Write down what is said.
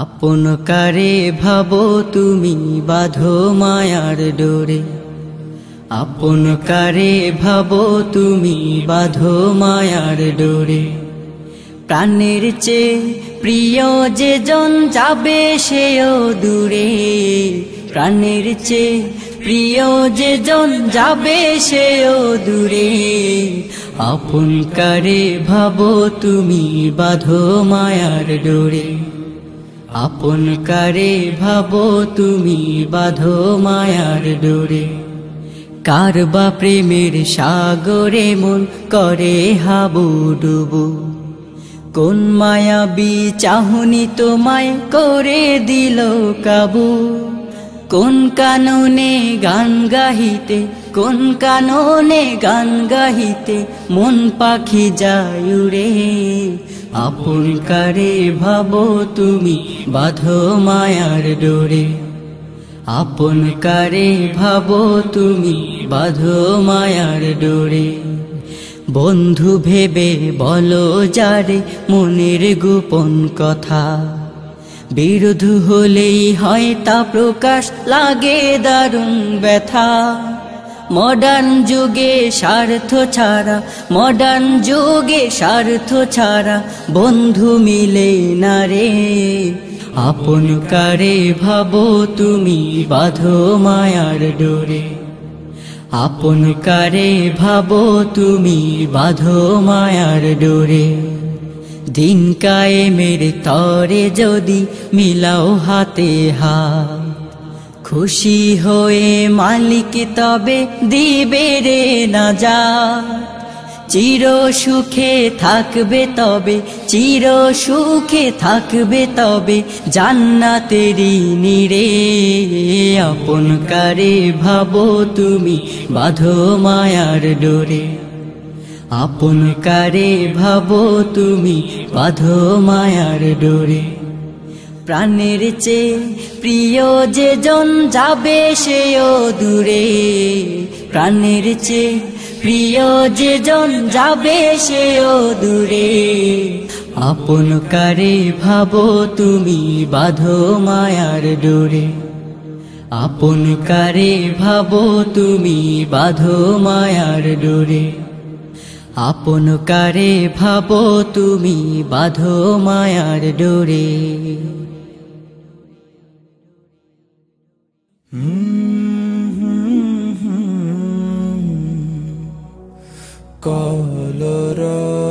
আপন কারে ভাবো তুমি বাঁধো মায়ার ডোরে। আপন কারে ভাবো তুমি বাঁধো মায়ার ডোরে। প্রাণের চেয়ে প্রিয় যে জন যাবে সেও দূরে। প্রাণের চেয়ে প্রিয় যে জন যাবে সেও দূরে। আপন কারে ভাবো তুমি বাঁধো মায়ার ডোরে। আপন কারে ভাবো তুমি বাঁধো মায়ার ডোরে। কার বা প্রেমের সাগরে মন করে হাবু ডুবু। কোন মায়াবী চাহনি তোমায় করে দিল কাবু। কোন কাননে গান গাহিতে, কোন কাননে গান গাহিতে মন পাখি যায় উড়ে। আপন কারে ভাবো তুমি বাঁধো মায়ার ডোরে। আপন কারে ভাবো তুমি বাঁধো মায়ার ডোরে। বন্ধু ভেবে বলো যারে মনের গোপন কথা। বিরোধ হলেই হয় তা প্রকাশ, লাগে দারুণ ব্যথা। মডার্ন যুগে স্বার্থ ছাড়া, মডার্ন যুগে স্বার্থ ছাড়া, বন্ধু মিলে না রে। আপন কারে ভাবো তুমি, বাঁধো মায়ার ডোরে। আপন কারে ভাবো তুমি, বাঁধো মায়ার ডোরে। দিন কায়েমের তরে যদি মিলাও হাতে হাত। খুশি হয়ে মালিক তবে দিবে রে না যা চির সুখে থাকবে তবে, চির সুখে থাকবে তবে, জান্নাতেরি নিরে আপন কারে ভাবো তুমি বাঁধো মায়ার ডোরে। আপন কারে ভাবো তুমি বাঁধো মায়ার ডোরে। প্রাণের চেয়ে প্রিয় যে জন যাবে সেও দূরে। প্রাণের চেয়ে প্রিয় যে জন যাবে সেও দূরে। আপন কারে ভাবো তুমি বাঁধো মায়ার ডোরে। আপন কারে ভাবো তুমি বাঁধো মায়ার ডোরে। আপন কারে ভাবো তুমি বাঁধো মায়ার ডোরে। colorado